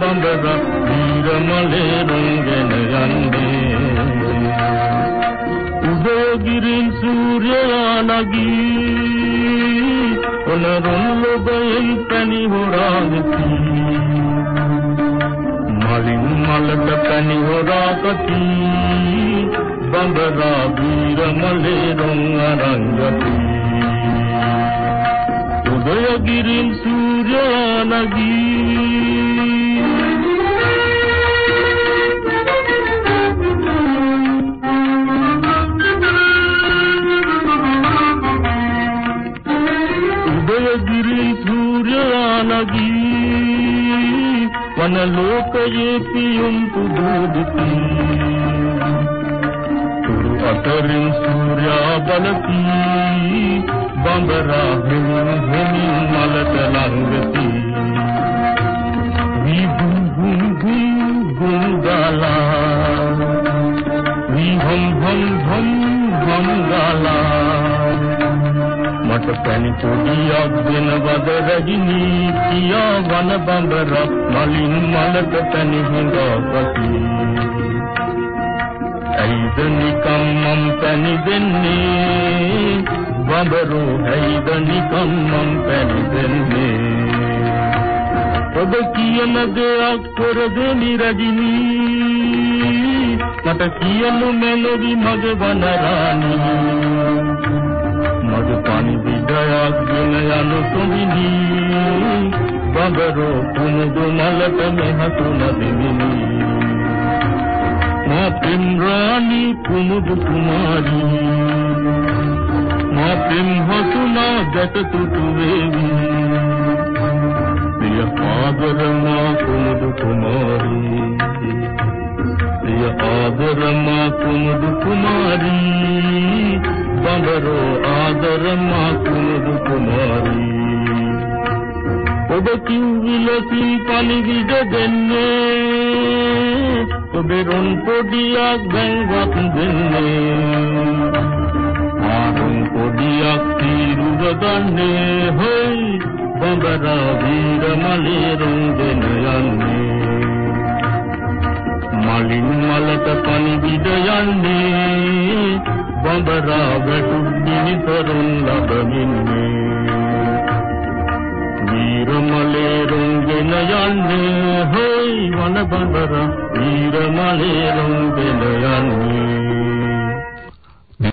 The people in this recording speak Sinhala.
බඹර නිරමලේ රංගෙන යන්නේ උදෝගිරින් සූර්යයා නගී ඔනරුන් ලොබයෙන් පැණි හොරාගති මලින් මලට පැණි හොරාගති බඹරා වීරමලේ රං අරන් යති උදයගිරින් සූර්යයා නගී උදයගිරින් සූර්යයා නගී වන ලෝකයේ පියුම් පුදුදුති ಸ್ತೋತರಿಂ ಸೂರ್ಯ ಬಲತಿ ಬಂಬರಾಭಿಂ ಭೂಮಿ ಮಲತಲಂಗತಿ ವಿ ಭೂಂ ಭೂಂ ಭೂಂ ಗುಂಗಾಲ ವಿ ಹಂ ಹಂ ಹಂ ಗಂಗಾಲ ಮಠ ಪಣಿ ತುಡಿಯ ದಿನ ಬದ ರಜಿನಿ ಕಿಯ ವನ ಬಂಬರ ಮಲಿನ್ ಮಲತ ತನಿ ಹಿಂಗ ಪತಿ මලට පැණි හිඟාපති ඇයිද නිකම් මම් පැණි දෙන්නේ බඹරෝ ඇයිද නිකම් මම් පැණි දෙන්නේ ඔබ කියන දෙයක් කරදෙනි රජිනී මට කියනු මෙලොවි මගේ වනරාණී මද පනි විඩයක් ගෙන යනු තුමිනි බඹරෝ කුමුදු මලට මෙහතුන දෙමිනි මා පෙම් රාණි කුමුදු කුමාරී මා පෙම් හසුනා ගැට තුතු වේවි. ප්‍රිය ආදර මා කුමුදු කුමාරී ප්‍රිය ආදර මා කුමුදු කුමාරී බඹරෝ ආදර මා කුමුදු කුමාරී. ඔබ කිව්විලකින් පණිවිඩ දෙන්නේ ඔබේ රොන් පොඩියක් බැංගක් දෙන්නේ. ආරුන් පොඩියක් තීරුව ගන්නේ හොයි බඹරා වීර මලේ රුන් දෙන යන්නේ. මලින් මලට පණිවිඩ යන්නේ බඹරා වැටුද්දිනි තරුන් ලබමින්නේ වීරමලේ රුන්ගෙන යන්නේ බඳ බඳ ඊර මලේ ලොම් පෙළ යන්නේ